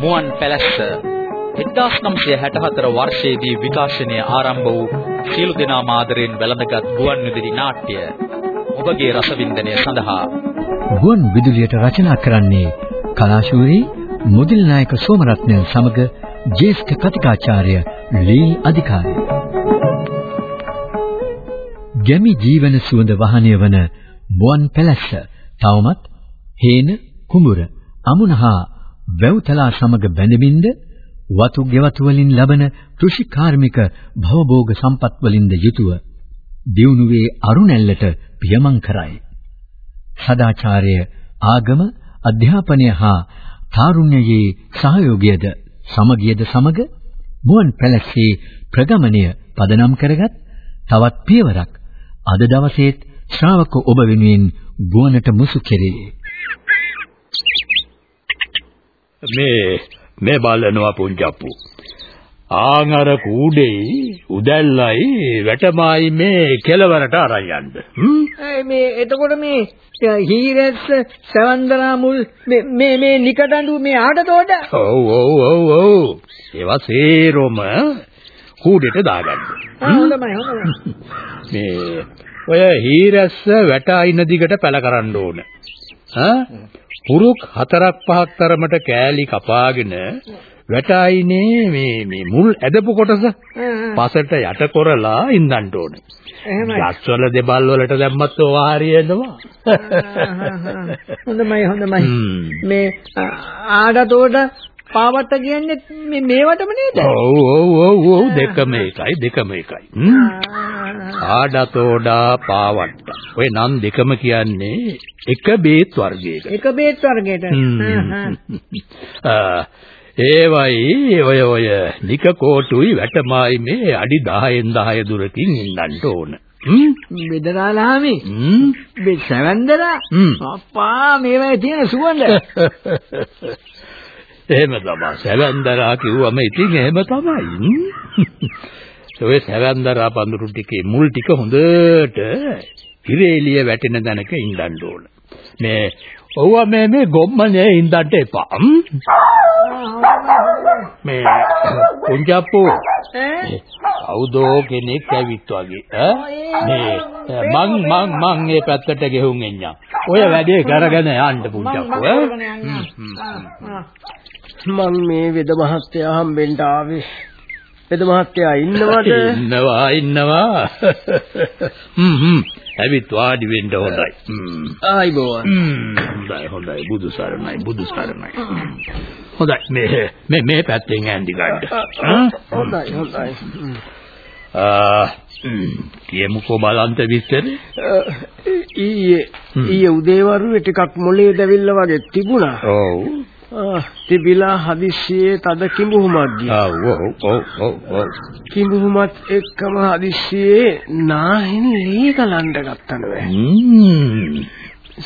මුවන් පැලැස්ස 1964 වර්ෂයේදී විකාශනය ආරම්භ වූ සියලු දෙනා මාදරෙන් වැළඳගත් ගුවන් විදුලි නාට්‍ය ඔබගේ රසවින්දනය සඳහා. ගුවන් විදුලියට රචනා කරන්නේ කලාශූරී මුදිල් නායක සෝමරත්නයන් සමග ජ්‍යෙෂ්ඨ කතිකාචාර්ය ලී අධිකාරී. ගැමි ජීවන සුවඳ වහනය වන මුවන් පැලැස්ස තවමත් හේන කුඹුර අමුණහා වැව්තලා සමග බැඳමින්ද වතු ගෙවතු වලින් ලබන කෘෂි කාර්මික භවභෝග සම්පත් වලින්ද යුතුව දියුණුවේ අරුණැල්ලට පියමන් කරයි. සදාචාරය ආගම අධ්‍යාපනය හා තාරුණ්‍යයේ සහයෝගයද සමගියද සමග මුවන් පැලැස්සේ ප්‍රගමණය පදනම් කරගත් තවත් පියවරක් අද දවසේත් ශ්‍රාවක ඔබ වෙනුවෙන් ගුවනට මුසු කෙරේ. මේ මේ බලනවා පුංචප්පු. ආන් අර කූඩේ උදැල්ලයි වැටමයි මේ කෙලවරට අරන් යන්න. මේ එතකොට මේ හීරස් සවන්දනා මුල් මේ මේ නිකඩඬු මේ ආඩතෝඩ ඔව් ඔව් ඔව් ඔව් ඒවා සේරොම කූඩේට දාගන්න. හොඳයි හොඳයි. මේ ඔය හීරස්ස වැට අයින දිගට පැල කරන්න ඕන. ඈ පුරුක් හතරක් පහක් තරමට කෑලි කපාගෙන වැට අයිනේ මේ මේ මුල් ඇදපු කොටස පසට යට කරලා ඉන්නන්න ඕන. එහෙමයි. ගස්වල දෙබල් වලට දැම්මත් ඕවා හරියනවා. හොඳයි. හ්ම්. මේ ආඩතෝඩ පාවත්ත කියන්නේ මේ මේවටම නේද? ඔව් ඔව් ඔව් ඔව් දෙකම එකයි දෙකම එකයි. ආඩතෝඩා පාවට්ට. ඔය නම් දෙකම කියන්නේ එක බේත් වර්ගයක. එක බේත් වර්ගයට. ආ, ඒවයි ඔය ඔය නික කෝටුයි වැටමයි මේ අඩි 10න් 10 දුරකින් ඉන්නන්න ඕන. හ්ම්? බෙදලාලාමි. හ්ම්? මේ සැවන්දලා හ්ම්. අප්පා මේවයි තියෙන සුවඳ. එහෙම තමයි. සැවැන්දරා කිව්වම ඉතින් එහෙම තමයි. ඔය සැවැන්දරා පඳුරු ටිකේ මුල් ටික හොඳට ඉරේලිය වැටෙන තැනක ඉඳන්න ඕන. මේ ඔව්වා මේ මේ ගොම්මනේ ඉඳන්න එපා. මේ පුංචප්පු ඈ? කවුදෝ කෙනෙක් ඇවිත් වගේ ඈ මේ මං මං මං මේ පැත්තට ගෙහුම් එන්නම්. ඔය වැඩේ කරගෙන යන්න පුංචප්පු ඈ. මං මේ වෙද මහත්තයා හම්බෙන්න ආවේ. වෙද මහත්තයා ඉන්නවද? ඉන්නවා ඉන්නවා හ්ම් හ්ම් ඇවිත් වාඩි වෙන්න හොඳයි හ්ම් ආයිබෝවන්. හ්ම්, හොඳයි හොඳයි බුදු සරණයි බුදු සරණයි. හොඳයි මේ මේ මේ පැත්තෙන් ඇඳි ගන්න හොඳයි හොඳයි. ආ කියමුකෝ බලන්ත විස්තරේ ඊයේ. ඊයේ උදේවරුේ ටිකක් මොලේ දැවිල්ල වගේ තිබුණා. ඔව් තිබිලා හදිස්සියේ තද කිඹුහුමක් ගියා. ඔව් ඔව් ඔව් ඔව් කිඹුහුමත් එක්කම හදිස්සියේ නාහින් ලී ගලන්න ගත්තනවා.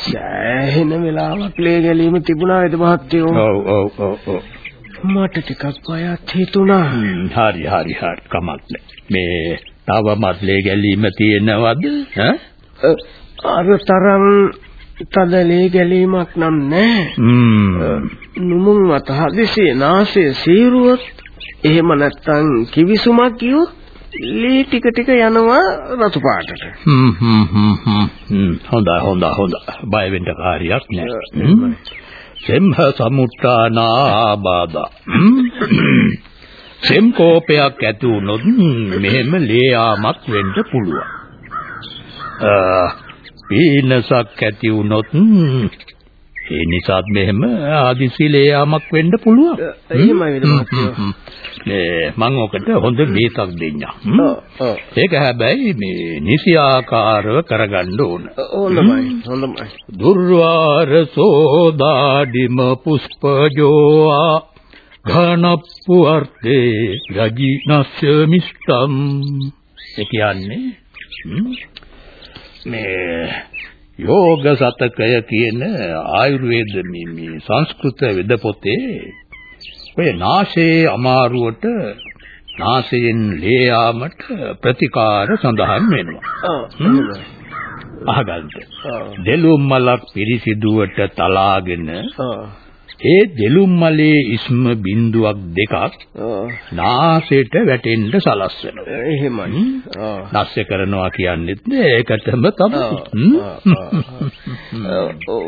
සෑහෙන වෙලාවක් ලේ ගැලීම තිබුණා වේද මහත්තයෝ. ඔව් ඔව් ඔව් ඔව් මට ටිකක් බයත් හිතුණා. හරි හරි හරි කමක් නැහැ මේ තවමත් ලේ ගැලීම තියෙනවද ඈ අර තරම් තද ලේ ගැලීමක් නම් නැහැ. නුමුන් මත හදිසියේ නාසය සීරුවොත් එහෙම නැත්නම් කිවිසුමක් කියොත් ලී ටික ටික යනවා රතු පාටට. හ්ම් හ්ම් හ්ම් හ්ම්. හොඳයි හොඳයි හොඳයි. බය වෙන්න කාර්යයක් නෑ. සෙම්හ සමුට්ටානාබාධා සෙම් කෝපයක් ඇති වුණොත් මෙහෙම ලේ යාමක් වෙන්න පුළුවන්. ආ, පීනසක් ඇති වුණොත් ඒ නිසාත් මෙහෙම ආදිසි ලේ යාමක් වෙන්න පුළුවන් එහෙමයි වේද මහත්තයෝ. මේ මම ඔකට හොඳ බේතක් දෙන්නම්. ඒක හැබැයි මේ නිසි ආකාරව කරගන්න ඕන. හොඳයි හොඳයි. දුර්වාර සෝදාඩිම පුෂ්පජෝා ඝනප්පු අර්ථේ රජිනස්ස මිෂ්ඨම් ඒ කියන්නේ මේ යෝග සතකය කියන ආයුර්වේද මේ සංස්කෘත වෙද පොතේ ඔය නාසයේ අමාරුවට නාසයෙන් ලේ යාමට ප්‍රතිකාර සඳහන් වෙනවා. අහගන්න. දෙලුම් මලක් පිරිසිදුවට තලාගෙන ඒ දෙලුම් මලේ ඉස්ම බිඳුවක් දෙකක් නාසයට වැටෙන්න සලස්වනවා. එහෙමයි. නැස්ස කරනවා කියන්නේත් ඒකටම තමයි.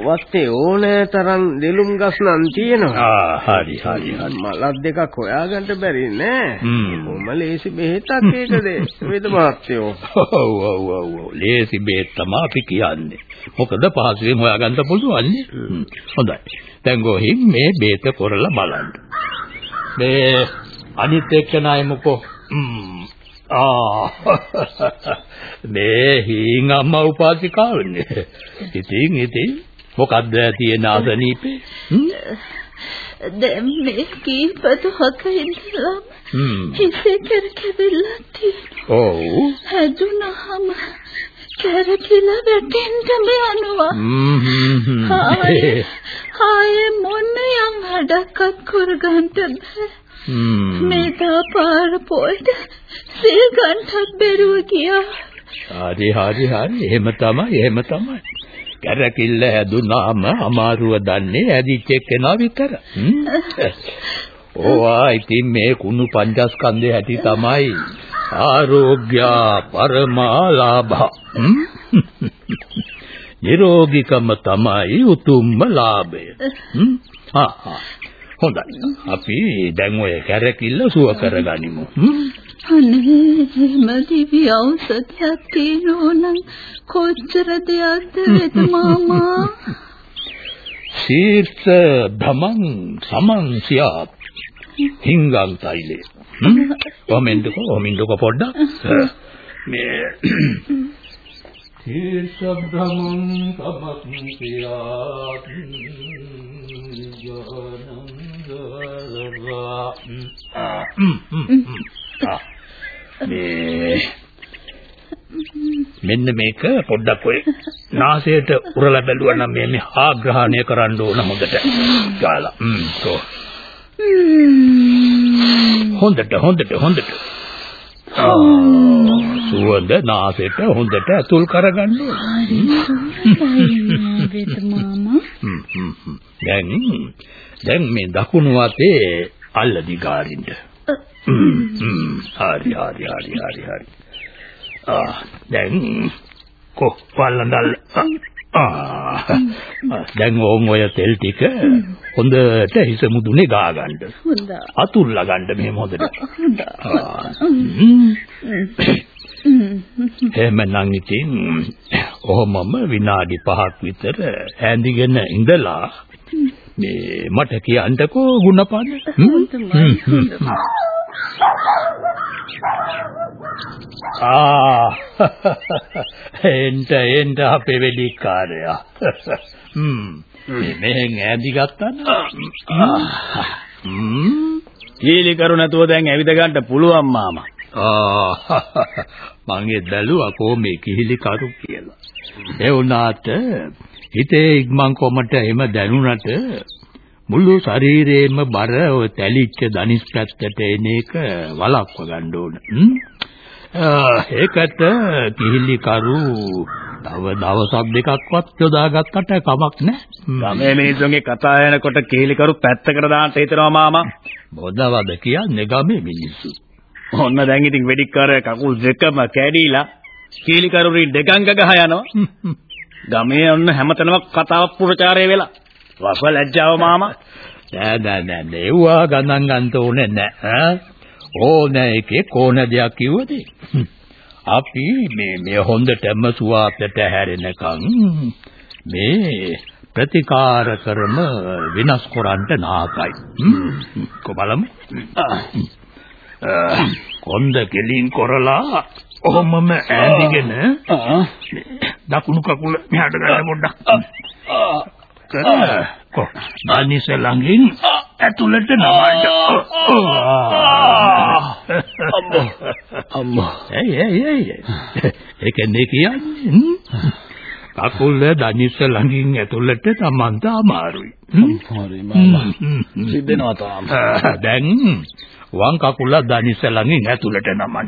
වත්තේ ඕනෑ තරම් දෙලුම් ගස් නම් තියෙනවා. ආ හරි හරි හරි. මලක් දෙකක් හොයාගන්න බැරි නෑ. කොහොම ලේසි බෙහෙතක් ඒකද වේද මහත්තයෝ. ඔව් ඔව් ඔව් ලේසි බෙහෙත් තමයි අපි කියන්නේ. මොකද පහසුවෙන් හොයාගන්න පුළුවන් නේ. හොඳයි. ගොහින් මේ බේත කරලා බලන්න. මේ අනිත් එක්කනයි මොකෝ. ආ මේ හීන් අම්මා උපාසිකාවනේ. ඉතින් ඉතින් මොකද්ද තියෙන ආසනීපේ? දැන් මේ කීපදහක ඉඳලා හිසේ කරකෙවිලා තියෙනවා. ඔව්. හැදුනහම කැරකිලා වැටෙන්නම යනවා. ආයේ ආයේ මොන්නේ යම් හඩක්වත් කරගන්න බෑ. මේ තාපාර පොල්ට සිල් ගන්නත් බැරුව ගියා. හරි හරි හරි එහෙම තමයි එහෙම තමයි. කැරකිල්ල හැදුනාම අමාරුව දන්නේ ඇදිච්ච කෙනා විතර. ඕවා ඉතින් මේ කුණු පංචස්කන්ධය ඇති තමයි ආරෝග්‍ය පරමාලාභ. නිරෝගීකම තමයි උතුම්ම ලාභය. හොඳයි. අපි දැන් ඔය කැරකිල්ල සුව කරගනිමු. අනේ මදිවි ඖෂධයක් තියෙනවනම් කොච්චර දෙයක්ද වෙද මාමා? ශීර්ෂ ධමං සමං සියාත් හිංගං තයිලේ. කොමෙන්ට්කෝ කොමෙන්ට්කෝ පොඩ්ඩක්. මේ සමං සියාත් මේ මෙන්න මේක පොඩ්ඩක් ඔය නාසයට උරලා බැලුවා නම් මේ මේ ආග්‍රහණය කරන්න ඕන හොඳට. ගාලා. හ්ම් තෝ හොඳට හොඳට හොඳට සුවඳ නාසයට හොඳට ඇතුල් කරගන්න දැන් දැන් මේ දකුණු අතේ අල්ල දිගාරින්න. හරි හරි හරි හරි හරි. ආ දැන් කො වල්ලඳල් ආ දැන් ඕන් ඔය තෙල් ටික හොඳට හිස මුදුනේ ගා ගන්න හොඳයි අතුල්ලා ගන්න මෙහෙම හොඳට එහෙමනම් ඉතින් ඔහොමම විනාඩි 5ක් විතර ඇඳිගෙන ඉඳලා මේ මට කියන්නකෝ ගුණපාන ආ එන්ට එන්ට අපේ වෙලිකාරයා හ්ම්. මෙහෙන් ඈදි ගත්තා හ්ම්. කීලි කරු නැතුව දැන් ඇවිද ගන්න පුළුවන් මාමා. ආ මං ඒ බැලුවා කොහොමේ කිහිලි කරු කියලා ඒ වුණාට හිතේ ඉක්මන් කොමට එහෙම දැනුණට මුළු ශරීරේම බර ඔය තැලිච්ච දනිස් පැත්තට එන එක වළක්ව ගන්න ඕන. ඒකට කිහිලි කරු තව දවසක් දෙකක්වත් යොදාගත්තට කමක් නැහැ. ගමේ මිනිස්සුන්ගේ කතා යනකොට කිහිලි කරු පැත්තකට දාන්න හිතනවා මාමා. බොදවද කියන්නේ ගමේ මිනිස්සු. ඔන්න දැන් ඉතින් වෙඩික්කාර කකුල් දෙකම කැඩිලා කිහිලි කරුරි දෙකංග ගහ යනවා. ගමේ ඔන්න හැමතැනම කතාවක් පුරචාරය වෙලා. වස ලැජ්ජාව මාමා. නෑ නෑ නෑ නෙව්වා ගණන් ගන්න ඕනේ නෑ. ඕන එකේ කොන දෙයක් කිව්වද? අපි මේ මේ හොඳටම සුවාපට හැරෙනකන් මේ ප්‍රතිකාර කරම විනාශ කරන්න නාකයි. කොබලමු. කොන්ද කෙලින් කරලා ඔහොමම ඈඳිගෙන දකුණු කකුල මෙහාට ගන්න පොඩ්ඩක්. කො අනිස ළඟින් ඇතුළට නමන්න. අම්මෝ. අම්මෝ. ඇයි ඇයි ඇයි ඒකනේ කියන්නේ කකුල දනිස ළඟින් ඇතුළට තමන්ට අමාරුයි. හරි මාමා සිද්ධනවා තාම. දැන් වම් කකුල දනිස ළඟින් ඇතුළට නමන්න.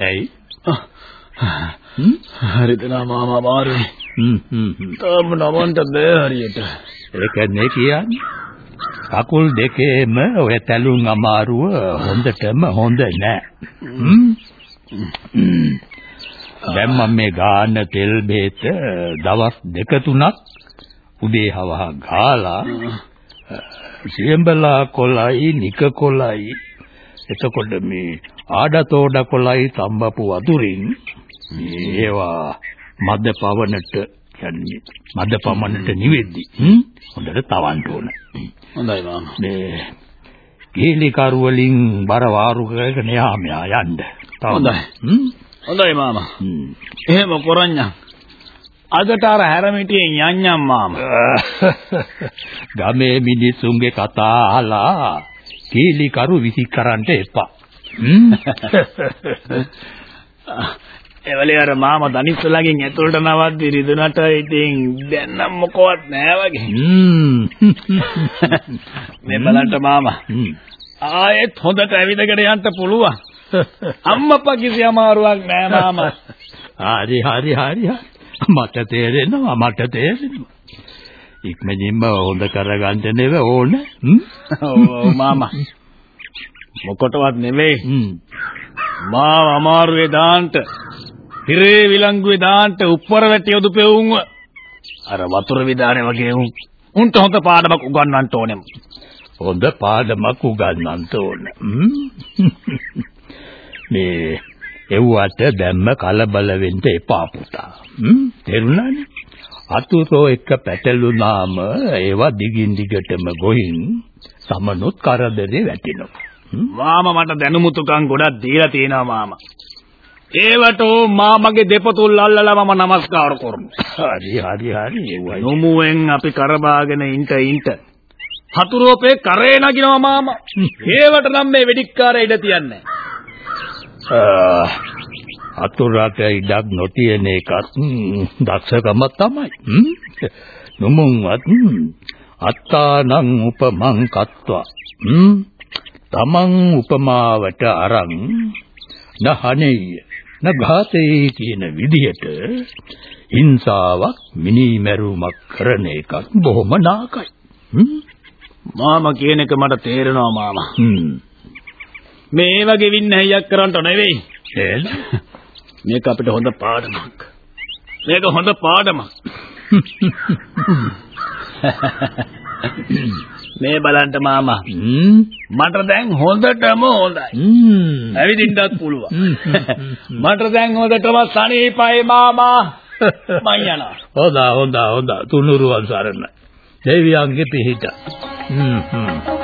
ඇයි? හරිද නා මාමා මාරුයි. හ්ම් හ්ම් හ්ම්. තාම නමන්න බෑ හරියට. ඒක නේ කියන්නේ. කකුල් දෙකේම ඔය තැලුම් අමාරුව හොඳටම හොඳ නෑ. දැන් මම මේ ගාන තෙල් බේත දවස් දෙක තුනක් උදේ හවහ ගාලා සියඹලා කොළයි නික කොළයි එතකොට මේ ආඩතෝඩ කොළයි තම්බපු වතුරින් මේවා මද පවනට කියන්නේ මද පමණට නිවෙද්දි හොඳට තවන්න ඕන හොඳයි මාමා. මේ කීලි කරු වලින් බර වාරු කරගෙන යාම යන්න. හොඳයි. හොඳයි මාමා. හ්ම්. එහෙම කරන්නම්. අදට අර හැරමිටියේ යන්නම් මාමා. ගමේ මිනිසුන්ගේ කතා අහලා කීලි කරු විසි කරන්න එපා. එවලේ අර මාමා දනිස්සලගෙන් ඇතුළට නවද්දි රිදුනට ඉතින් දැන් නම් මොකවත් නෑ වගේ. මේ බලන්න මාමා. ආයෙත් හොඳට ඇවිදගෙන යන්න පුළුවන්. අම්මප්පා කිසි අමාරුවක් නෑ මාමා. හරි හරි හරි හරි. මට තේරෙනවා මට තේරෙනවා. ඉක්මනින්ම හොඳ කරගන්න නෙව ඕන. ඔව් මාමා. මොකටවත් නෙමෙයි. මාව අමාරුවේ දාන්න. හිරේ විලංගුවේ දාන්න උප්පර වැටි යොදු පෙවුන්ව. අර වතුර විදානේ වගේ උන්. උන්ට හොඳ පාඩමක් උගන්වන්න ඕනෙම. හොඳ පාඩමක් උගන්වන්න ඕන. මේ එව්වට දැම්ම කලබල වෙන්න එපා පුතා. හ්ම් තේරුණානේ? අතුරෝ එක්ක පැටළුනාම ඒවා දිගින් දිගටම ගොහින් සමනොත් කරදරේ වැටෙනවා. මාමා මට දැනුමුතුකම් ගොඩක් දීලා තියෙනවා මාමා. ඒවට මාමගේ දෙපතුල් අල්ලලා මම নমස්කාර කරනවා. හරි හරි හරි. නොමුවෙන් අපි කරබාගෙන ඉන්ට ඉන්ට හතුරෝපේ කරේ නගිනවා මාමා. ඒවට නම් මේ වෙඩික්කාර ඉඩ තියන්නේ. අතුරට ඉඩක් නොතියන එකත් දක්ෂකම තමයි. හ්ම්, අත්තානං උපමං. හ්ම්? තමන් උපමාවට අරන් නහනෙය නඝාතේ කියන විදිහට හිංසාවක් මිනිමැරුමක් කරන එකක් බොහොම නාකයි. මාමා කියන එක මට තේරෙනවා මාමා. මේ වගේ වින්නැහියක් කරන්න නෙවෙයි. එහෙනම් මේක අපිට හොඳ පාඩමක්. මේක හොඳ පාඩමක්. මේ බලන්න මාමා. මට දැන් හොඳටම හොඳයි. ඇවිදින්නත් පුළුවන්. මට දැන් හොඳටම සනීපයි මාමා. මං යනවා. හොඳා හොඳා හොඳා තුනුරුවන් සරණ දෙවියන්ගේ පිහිට හ්ම් හ්ම්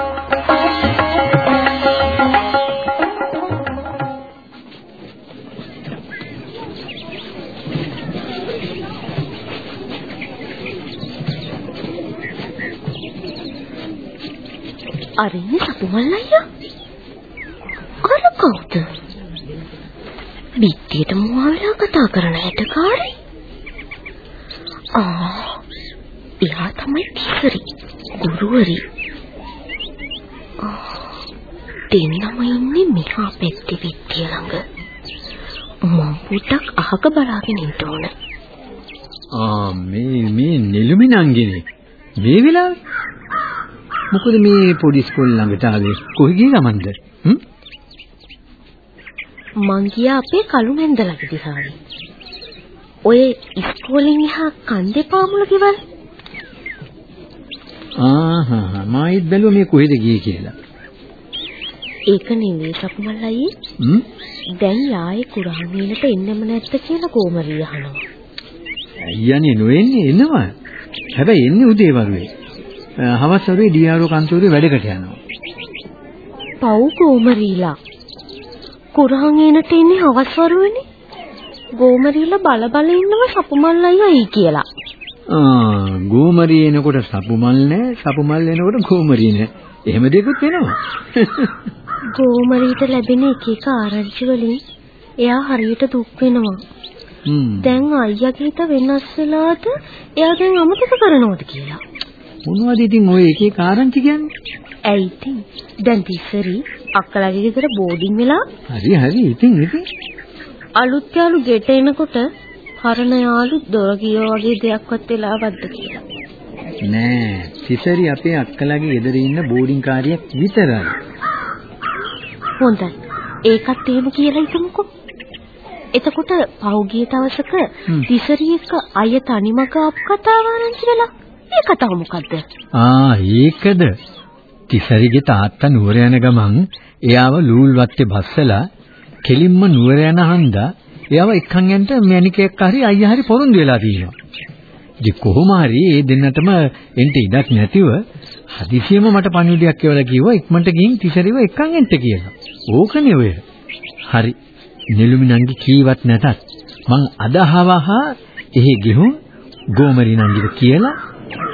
අර ඉන්නේ සතුමල් අයියා. අර කවුද? බිත්තියට මොහාවලා කතා කරන හැට කාරේ. ආ, එයා තමයි තිසරි. ගුරුවරි. ආ, දෙන්නම ඉන්නේ මෙහා පැත්තේ බිත්තිය ළඟ. මම පොඩ්ඩක් අහක බලාගෙන ඉන්න ඕන. ආ මේ මේ නෙළුමි නංගිනේ මේ වෙලාවේ මොකද මේ පොඩි ඉස්කෝලේ ළඟට ආවේ කොහේ ගිය ගමන්ද මං ගියා අපේ කළුමෙන්දලගේ දිහාවේ. ඔය ඉස්කෝලෙන් එහා කන්දේ පාමුල ගෙවල්. ආහා මායිත් බැලුවා මේ කොහෙද ගියේ කියලා ඒක නෙවෙයි සපුමල් අයියේ. දැන් යායේ කුරාමීනට එන්නෙම නැද්ද කියලා කොමරිය අහනවා. අයියානේ නොඑන්නේ එනවා හැබැයි එන්නේ උදේ වරුවේ හවස් වරුවේ ඩීආර් කන්තෝරේ වැඩකට යනවා පව් කොමරීලා. කුරාමීනට එන්නේ හවස් වරුවේනේ. ගෝමරීලා බල බල ඉන්නව සපුමල් අයියයි කියලා. ආ ගෝමරිය එනකොට සපුමල් නෑ සපුමල් එනකොට ගෝමරිය නෑ එහෙම දෙකුත් වෙනවා ගෝමරීට ලැබෙන එක එක ආරංචි වලින් එයා හරියට දුක් වෙනවා. හ්ම් දැන් අයියාගේ හිත වෙනස් වෙලාද එයා දැන් අමතක කරනවද කියලා. මොනවද ඉතින් ඔය එක ආරංචි කියන්නේ ඇයි ඉතින් දැන් තිසරි අක්කලාගේ ගෙදර බෝඩින් වෙලා හරි හරි ඉතින් ඉතින් අලුත් යාළු ගෙට එනකොට පරණ යාළු දොර ගියෝ වගේ දෙයක්වත් වෙලාවක්ද කියලා. නෑ සිසරි අපේ අක්කලාගේ ගෙදර ඉන්න බෝඩින් කාරියක් විතරයි. හොඳයි. ඒකත් එහෙම කියලා හිතමුකෝ. එතකොට පහුගිය දවසක. තිසරි එක්ක අය තනිමක ආපු කතාව ආරංචි වෙලා. ඒ කතාව මොකද්ද? ආ ඒකද තිසරිගේ තාත්තා නුවර යන ගමන් එයාව ලූල් වත්තේ බස්සලා කෙලින්ම නුවර යන හන්දා එයාව එක්කන් යන්න මැනිකෙක් හරි අයියා හරි පොරොන්දු වෙලා තියෙනවා. ඉතින් කොහොම හරි ඒ දෙන්නටම එන්ට ඉඩක් නැතිව හදිසියෙම මට පණිවිඩයක් කියලා කිව්වා ඉක්මනට ගිහින් තිසරිව එක්කන් එන්න කියලා. ඕකනේ ඔය. හරි. නෙළුමි නංගි කීවත් නැතත් මං අදහවහ එහෙ ගෙහුම් ගෝමරි නංගිට කියලා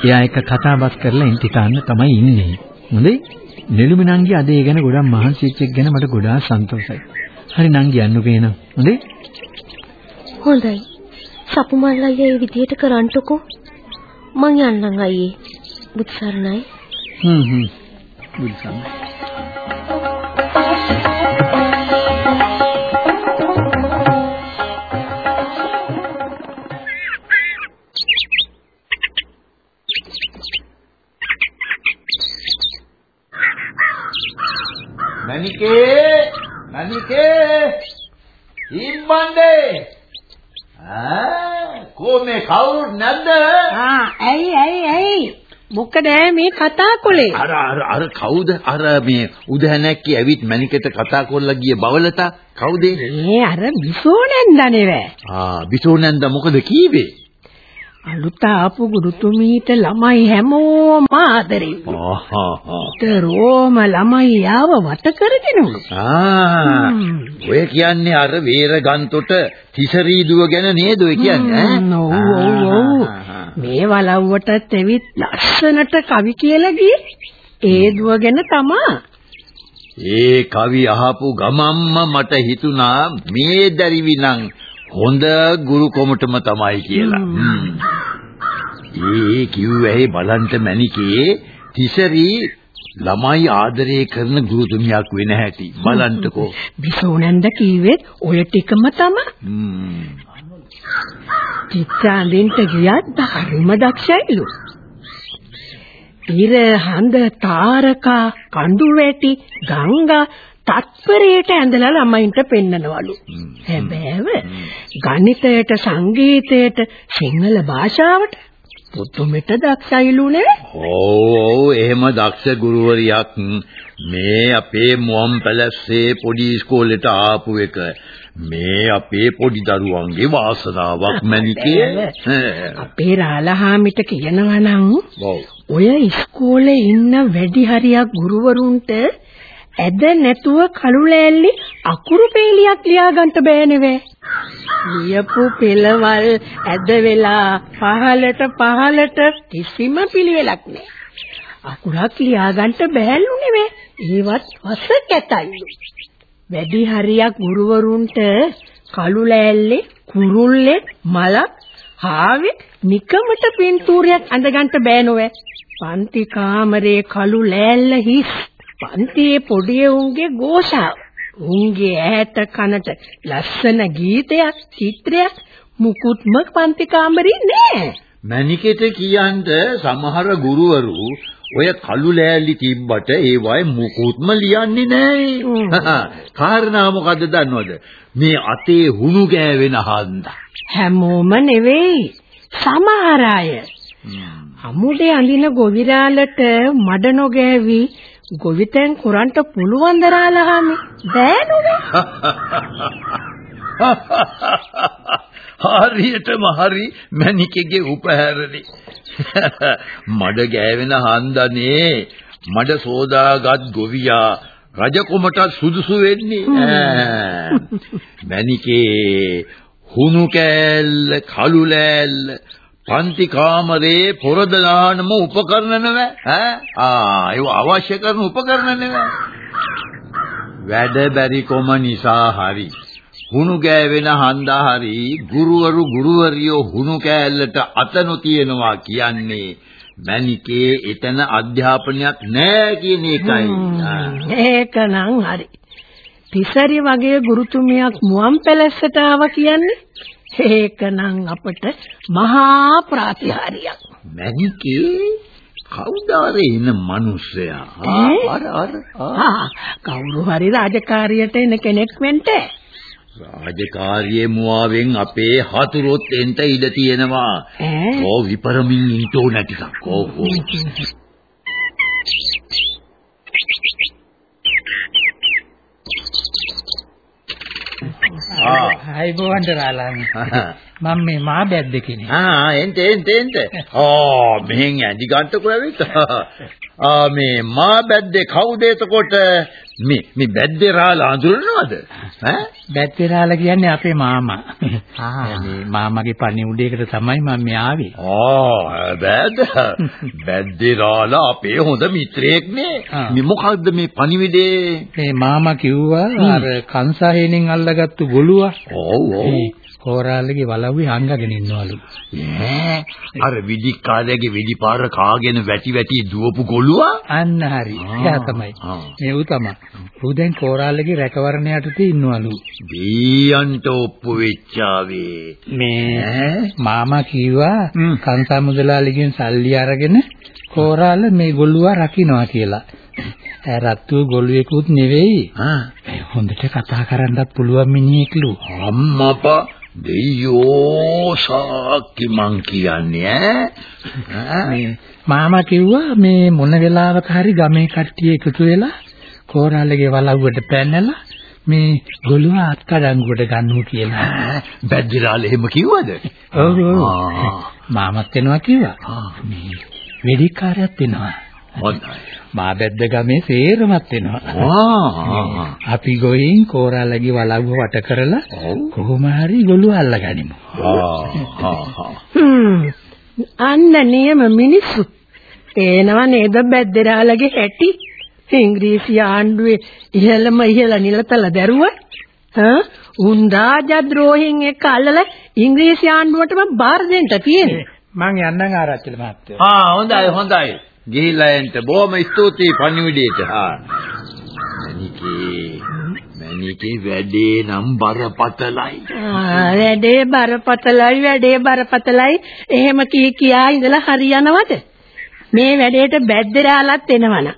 එයා එක කතාබස් කරලා එන්ටි කාන්න තමයි ඉන්නේ. හොඳයි. නෙළුමි නංගි අද ඒ ගැන ගොඩක් මහන්සි වෙච්ච එක ගැන මට ගොඩාක් සන්තෝෂයි. හරි නංගි යන්නකෝ එහෙනම්. හොඳයි. හොඳයි. සපුමල් අයියා ඒ විදිහට කරන්ටකෝ. මං යන්නම් අයියේ. බුත් සරණයි. හ්ම් හ්ම්. බුදුසම. මණිකේ මණිකේ ඉම්බන්දේ ආ කොමේ කවුරුත් නැද්ද? ආ ඇයි ඇයි ඇයි? මොකද මේ කතා කොලේ? අර අර අර කවුද? අර මේ උදැහැනැක්කේ ඇවිත් මණිකට කතා කරලා ගිය බවලතා කවුද? මේ අර බිසෝ නැන්දනේ ආ බිසෝ නැන්ද මොකද කීවේ අලුත ආපු ගුරුතුමීට ළමයි හැමෝම ආදරේ. ආහා. තරෝම ළමයි යාව වට කරගෙන උණු. ආ. ඔය කියන්නේ අර වේරගන්තොට තිසරීදුව ගැන නේද ඔය කියන්නේ ඈ? ඔව් ඔව් ඔව්. ආහා. මේ වලව්වටත් එවිත් ලස්සනට කවි කියලා ගියේ. ඒ දුව ගැන තමා. ඒ කවි අහපු ගමම්ම මට හිතුණා මේ දැරිවි නම් හොඳ ගුරු කොමටම තමයි කියලා. ඒ කිව්වේ බලන්ට මැනිකේ තිසරි ළමයි ආදරය කරන ගුරුතුමියක් වෙන හැටි බලන්ටකෝ. බිසෝ නැන්ද කීවෙත් ඔය ටිකම තමා හ්ම්. චිත්‍රාන්දින්ට ගියත් හරිම දක්ෂයිලු. ඉර හඳ තාරකා කඳු වැටි ගංගා තත්පරයට ඇඳලා ළමයින්ට පෙන්නනවලු. හැබෑව ගණිතයට සංගීතයට සිංහල භාෂාවට පුදුමෙට දක්ෂයිලු නේ. ඔව් ඔව් එහෙම දක්ෂ ගුරුවරියක් මේ අපේ මුවන් පැලස්සේ පොඩි ඉස්කෝලේට ආපු එක. මේ අපේ පොඩි දරුවන්ගේ වාසනාවක් මැනිකේ අපේ රාලහාමිට කියනවා නම් ඔය ඉස්කෝලේ ඉන්න වැඩි හරියක් ගුරුවරුන්ට ඇද නැතුව කළු ලෑල්ලි අකුරු පේලියක් ලියාගන්න බෑනේ ලියපු පෙළවල් ඇද වෙලා පහලට පහලට කිසිම පිළිවෙලක් නෑ. අකුරක් ලියාගන්න බෑලු නෙවේ. ඒවත් වස කැතයිලු. වැඩි හරියක් ගුරුවරුන්ට කළු ලෑල්ලේ කුරුල්ලේ මලක් හාවේ නිකමට පින්තූරයක් අඳගන්න බෑ නොවේ. පන්ති කාමරේ කළු ලෑල්ල හිස්. පන්තියේ පොඩි උන්ගේ ഘോഷාව. උන්ගේ ඈත කනට ලස්සන ගීතයක් චිත්‍රයක් මුකුත්ම පන්ති කාමරේ නෑ. මැනිකෙට කියන්න සමහර ගුරුවරු ඔය කළු ලෑලි තිබ්බට ඒවයි මුකුත්ම ලියන්නේ නැහැ. කාරණා මොකද්ද දන්නවද? මේ අතේ හුණු ගෑවෙන හන්දා. හැමෝම නෙවෙයි. සමහර අය. අමුඩේ අඳින ගොවිරාලට මඩ නොගෑවි ගොවිතැන් කරන්ට පුළුවන් දරාලහමි. බෑ. හරියටම හරි මැනිකගේ උපහැරණි. මඩ ගෑවෙන හන්දනේ මඩ සෝදාගත් ගොවියා රජකොමට සුදුසු වෙන්නේ. ඈ. මැනිකේ හුණු කෑල්ල කළු ලෑල්ල පන්ති කාමරේ පොරදලානම උපකරණ නෙවෙයි ඈ ආ ඒව අවශ්‍ය කරන උපකරණ නෙවෙයි වැඩ බැරි කොම නිසා හරි හුණු ගෑවෙන හන්දා හරි ගුරුවරු ගුරුවරියෝ හුණු කෑල්ලට අත නොතියනවා කියන්නේ මැනිකේ එතන අධ්‍යාපනයක් නැහැ කියන එකයි. ආ. ඒකනම් හරි. තිසරි වගේ ගුරුතුමියක් මුවන් පැලැස්සට ආවා කියන්නේ ඒකනම් අපට මහා ප්‍රාතිහාර්යයක්. මැනිකේ කවුද අර එන මිනිස්සයා? අර අර ආ. කවුරු හරි රාජකාරියට එන කෙනෙක් වෙන්න රාජකාරියේ මුවාවෙන් අපේ හතුරොත් එන්ට ඉඩ තියෙනවා. ඕ විපරමින් ඉන්ටෝ නැටිකක්. ඕ ඕ. ආ හයි බොවන්දරාලන් මම මේ මා බැද්ද කෙනෙක්. ආ එන්ට එන්ට එන්ට. ආ මෙහෙන් ඇඳි ගන්නකො ඇවිත්. ආ මේ මා බැද්දේ කවුද එතකොට? මේ මේ බැද්දේ රාලා අඳුරනවද? ඈ? බැද්දරාලා කියන්නේ අපේ මාමා. මේ මාමාගේ පණිවුඩයකට තමයි මම මේ ආවේ. ආ බැද්ද. බැද්දේ රාලා අපේ හොඳ මිත්‍රයෙක් නේ. ආ. මේ මොකද්ද මේ පණිවිඩේ? මේ මාමා කිව්වා අර කංසාහේනෙන් අල්ලගත්තු ගොළුවා ඔව් ඔව්. කෝරාලගේ වලව්වේ හංගගෙන ඉන්නවලු. ඈ අර විදිකාරයාගේ විදිපාර කාගෙන වැටි වැටි දුවපු ගොළුවා? අන්න හරි. එයා තමයි. මේ ඌ තමයි. ඌ දැන් කෝරාලගේ රැකවරණ යටතේ ඉන්නවලු. දීයන්ට ඔප්පු වෙච්චාවේ. මේ මාමා කිව්වා. කංසා මුදලාලිගෙන් සල්ලි අරගෙන කෝරාල මේ ගොළුවා රකින්නවා කියලා. රත්තු ගොළුවෙකුත් නෙවෙයි. හොඳට කතා කරන්නත් පුළුවන් මිනිහෙක්ලු. අම්මපා දෙයෝ සාක්කි මං කියන්නේ ඈ මාමා කිව්වා මේ මොන වෙලාවක හරි ගමේ කට්ටිය එකතු වෙලා කෝරාලගේ වලව්වට පැනලා මේ ගොළුවා අත්කඩංගුවට ගන්නු කියලා. බැද්දිරාල එහෙම කිව්වද? ඔව්. මාමත් එනවා කිව්වා. මේ වෙදිකාරයත් එනවා. හොඳයි. මා බැද්ද ගමේ සේරමත් එනවා. ආ. අපි ගොයින් කෝරාලගේ වලව්ව වට කරලා. කොහොම හරි ගොළුවා අල්ලගනිමු. අන්න නියම මිනිස්සු. පේනව නේද බැද්දරාලගේ හැටි? ඉංග්‍රීසි ආණ්ඩුවේ ඉහළම ඉහළ නිලතල දැරුවා. හා උන් රාජද්‍රෝහින් එක්ක අල්ලලා ඉංග්‍රීසි ආණ්ඩුවටම බාර දෙන්න තියෙන්නේ. මං යන්නම් ආරච්චිල මහත්තයෝ. ආ හොඳයි හොඳයි. ගිහිල්ලා එන්න බොහොම ස්තුතියි පණිවිඩයට. හා. මණිකේ මණිකේ වැඩේ නම් බරපතලයි. ආ වැඩේ බරපතලයි වැඩේ බරපතලයි එහෙම කී කියා ඉඳලා හරියනවද මේ වැඩේට බැද්දරාලත් එනවන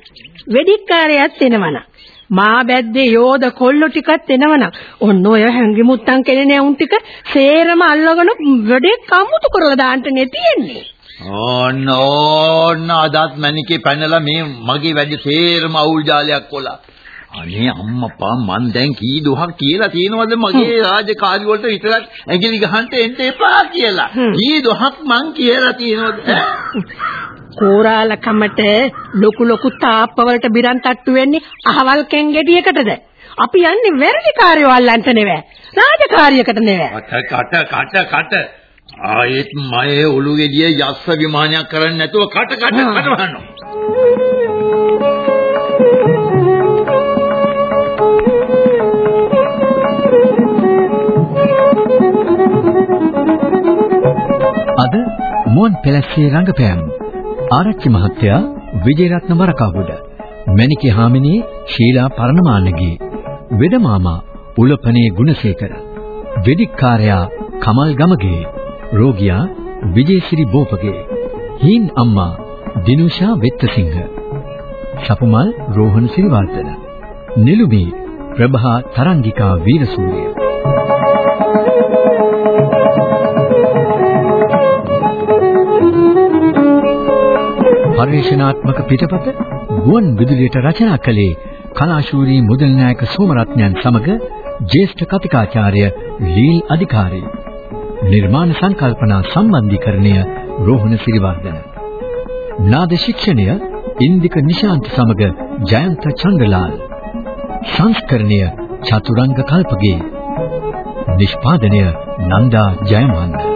වෙඩික්කාරයත් එනවන මා බැද්දේ යෝධ කොල්ල ටිකත් එනවන ඔන්න ඔය හැංගි මුත්තන් කෙනේ උන් ටික සේරම අල්ලගෙන වැඩේ කම්මුතු කරලා දාන්නනේ තියෙන්නේ ඕන්න ඕන්න අදත් මණිකේ පැනලා මේ මගේ වැඩ සේරම අවුල් ජාලයක් කොලා. අනේ අම්මපා මං දැන් කී දොහක් කියලා තියෙනවද මගේ රාජකාරි වලට විතරක් ඇඟිලි ගහන්න එන්න එපා කියලා. කී දොහක් මං කියලා තියෙනවද? කෝරාලකමට ලොකු ලොකු තාප්පවලට බිරන් තට්ටු වෙන්නේ අහවල් කෙන්ගෙඩියකටද අපි යන්නේ වැරදි කාර්යෝ අල්ලන්න නෙවෙයි රාජකාරියකට නෙවෙයි කට කට කට කට ආයෙත් මයේ ඔළුවේදී යස්ස විමානයක් කරන්නේ නැතුව කට කට කටවන්න. අද මුවන් පැලස්සේ රංගපෑම් ආරච්චි මහත්තයා විජේරත්න වරකාගොඩ මණිකේ හාමිනේ ශීලා පරණමානගේ වෙද මාමා උලපනේ ගුණසේකර වෙදිකාර්යා කමල් ගමගේ රෝගියා විජේසිරි බෝපගේ හීන් අම්මා දිනුෂා වෙත්තසිංහ සපුමල් රෝහණ සිරිවර්ධන නිලුමි ප්‍රභා තරංගිකා වීරසූරිය. පරිශනාත්මක පිටපත ගුවන් විදුලියට රචනා කළේ කලාශූරී මුදල් නායක සෝමරත්නයන් සමග ජ්‍යෙෂ්ඨ කතිකාචාර්ය ලීල් අධිකාරී. නිර්මාණ සංකල්පනා සම්බන්ධීකරණය රෝහණ සිරිවර්ධන. නාද ශික්ෂණය ඉන්දික නිශාන්ත සමග ජයන්ත චන්ද්‍රලාල් සංස්කරණය චතුරංග කල්පගේ. නිෂ්පාදනය නන්දා ජයමන්ද